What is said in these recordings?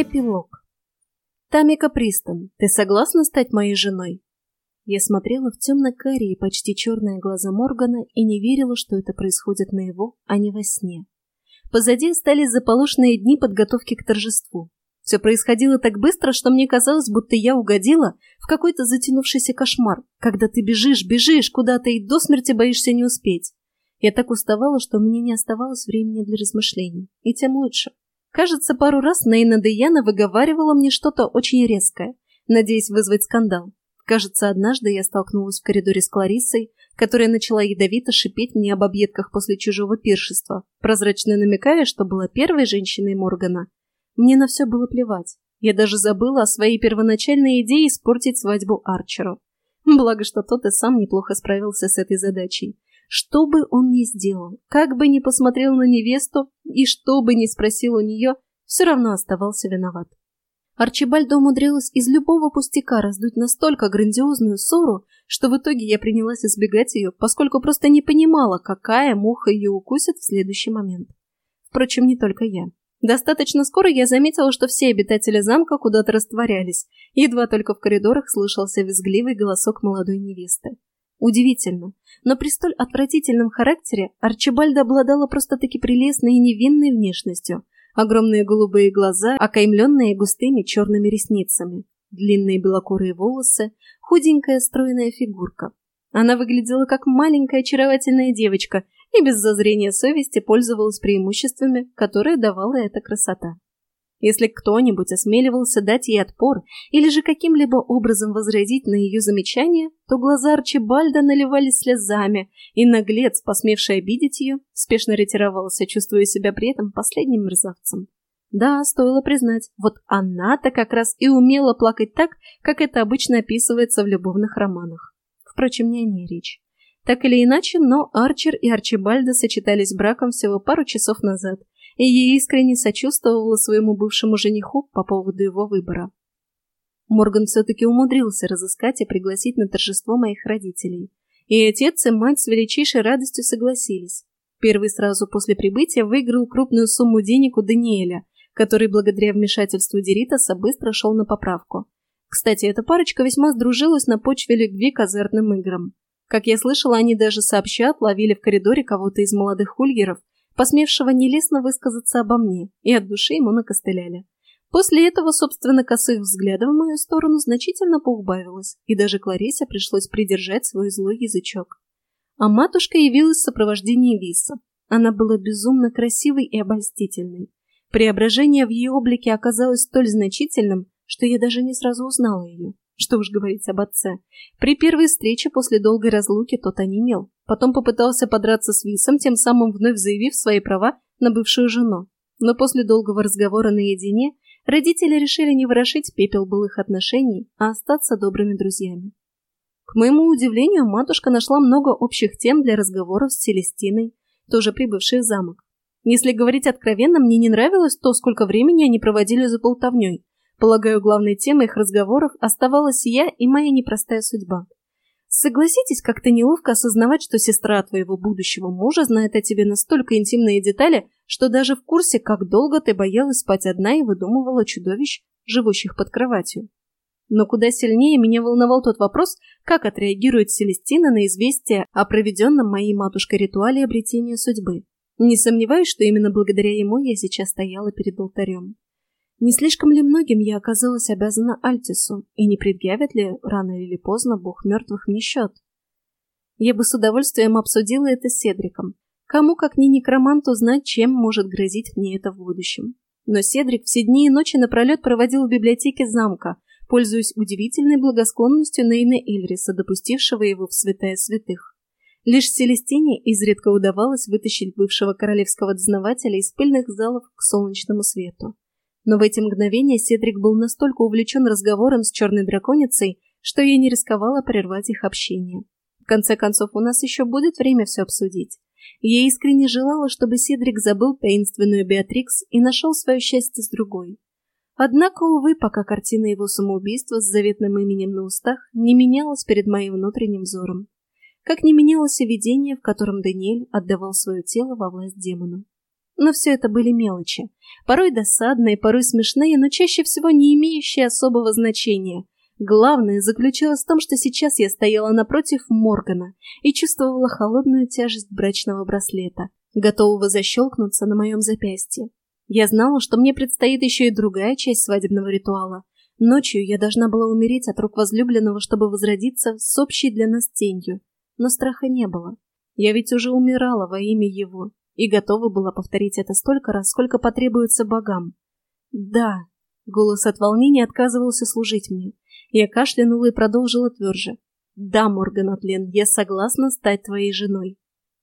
Эпилог. «Тамика Пристон, ты согласна стать моей женой?» Я смотрела в темно-карие, почти черные глаза Моргана и не верила, что это происходит на его, а не во сне. Позади остались заполошенные дни подготовки к торжеству. Все происходило так быстро, что мне казалось, будто я угодила в какой-то затянувшийся кошмар, когда ты бежишь, бежишь куда-то и до смерти боишься не успеть. Я так уставала, что у меня не оставалось времени для размышлений. И тем лучше. Кажется, пару раз Нейна Деяна выговаривала мне что-то очень резкое, надеясь вызвать скандал. Кажется, однажды я столкнулась в коридоре с Клариссой, которая начала ядовито шипеть мне об объедках после чужого пиршества, прозрачно намекая, что была первой женщиной Моргана. Мне на все было плевать. Я даже забыла о своей первоначальной идее испортить свадьбу Арчеру. Благо, что тот и сам неплохо справился с этой задачей. Что бы он ни сделал, как бы ни посмотрел на невесту и что бы ни спросил у нее, все равно оставался виноват. Арчибальдо умудрилась из любого пустяка раздуть настолько грандиозную ссору, что в итоге я принялась избегать ее, поскольку просто не понимала, какая муха ее укусит в следующий момент. Впрочем, не только я. Достаточно скоро я заметила, что все обитатели замка куда-то растворялись, едва только в коридорах слышался визгливый голосок молодой невесты. Удивительно, но при столь отвратительном характере Арчибальда обладала просто-таки прелестной и невинной внешностью. Огромные голубые глаза, окаймленные густыми черными ресницами, длинные белокурые волосы, худенькая стройная фигурка. Она выглядела как маленькая очаровательная девочка и без зазрения совести пользовалась преимуществами, которые давала эта красота. Если кто-нибудь осмеливался дать ей отпор или же каким-либо образом возразить на ее замечание, то глаза Арчибальда наливались слезами, и наглец, посмевший обидеть ее, спешно ретировался, чувствуя себя при этом последним мерзавцем. Да, стоило признать, вот она-то как раз и умела плакать так, как это обычно описывается в любовных романах. Впрочем, не о ней речь. Так или иначе, но Арчер и Арчибальда сочетались браком всего пару часов назад, и я искренне сочувствовала своему бывшему жениху по поводу его выбора. Морган все-таки умудрился разыскать и пригласить на торжество моих родителей. И отец и мать с величайшей радостью согласились. Первый сразу после прибытия выиграл крупную сумму денег у Даниэля, который благодаря вмешательству Деритаса быстро шел на поправку. Кстати, эта парочка весьма сдружилась на почве любви к азартным играм. Как я слышала, они даже сообща ловили в коридоре кого-то из молодых хульгеров посмевшего нелестно высказаться обо мне, и от души ему накостыляли. После этого, собственно, косых взглядов в мою сторону значительно поубавилось, и даже Кларисе пришлось придержать свой злой язычок. А матушка явилась в сопровождении Виса. Она была безумно красивой и обольстительной. Преображение в ее облике оказалось столь значительным, что я даже не сразу узнала ее. Что уж говорить об отце. При первой встрече после долгой разлуки тот онемел. Потом попытался подраться с Висом, тем самым вновь заявив свои права на бывшую жену. Но после долгого разговора наедине родители решили не ворошить пепел былых отношений, а остаться добрыми друзьями. К моему удивлению, матушка нашла много общих тем для разговоров с Селестиной, тоже прибывшей в замок. Если говорить откровенно, мне не нравилось то, сколько времени они проводили за болтовней, Полагаю, главной темой их разговоров оставалась я и моя непростая судьба. Согласитесь, как-то неловко осознавать, что сестра твоего будущего мужа знает о тебе настолько интимные детали, что даже в курсе, как долго ты боялась спать одна и выдумывала чудовищ, живущих под кроватью. Но куда сильнее меня волновал тот вопрос, как отреагирует Селестина на известие о проведенном моей матушкой ритуале обретения судьбы. Не сомневаюсь, что именно благодаря ему я сейчас стояла перед алтарем. Не слишком ли многим я оказалась обязана Альтису, и не предъявит ли рано или поздно бог мертвых мне счет? Я бы с удовольствием обсудила это с Седриком. Кому, как ни некроманту, знать, чем может грозить мне это в будущем. Но Седрик все дни и ночи напролет проводил в библиотеке замка, пользуясь удивительной благосклонностью Нейна Ильриса, допустившего его в святая святых. Лишь Селестине изредка удавалось вытащить бывшего королевского дознавателя из пыльных залов к солнечному свету. Но в эти мгновения Седрик был настолько увлечен разговором с черной драконицей, что я не рисковала прервать их общение. В конце концов, у нас еще будет время все обсудить. Я искренне желала, чтобы Седрик забыл таинственную Беатрикс и нашел свое счастье с другой. Однако, увы, пока картина его самоубийства с заветным именем на устах не менялась перед моим внутренним взором. Как не менялось и видение, в котором Даниэль отдавал свое тело во власть демону. Но все это были мелочи. Порой досадные, порой смешные, но чаще всего не имеющие особого значения. Главное заключалось в том, что сейчас я стояла напротив Моргана и чувствовала холодную тяжесть брачного браслета, готового защелкнуться на моем запястье. Я знала, что мне предстоит еще и другая часть свадебного ритуала. Ночью я должна была умереть от рук возлюбленного, чтобы возродиться с общей для нас тенью. Но страха не было. Я ведь уже умирала во имя его и готова была повторить это столько раз, сколько потребуется богам. Да, голос от волнения отказывался служить мне. Я кашлянула и продолжила тверже. Да, Морган Отлен, я согласна стать твоей женой.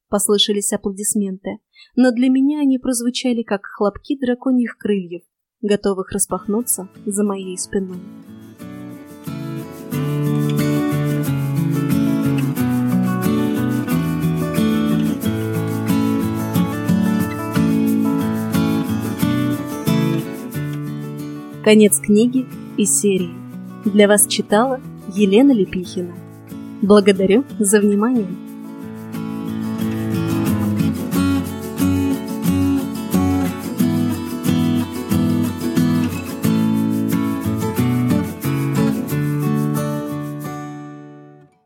Послышались аплодисменты, но для меня они прозвучали как хлопки драконьих крыльев, готовых распахнуться за моей спиной. Конец книги и серии. Для вас читала Елена Лепихина. Благодарю за внимание.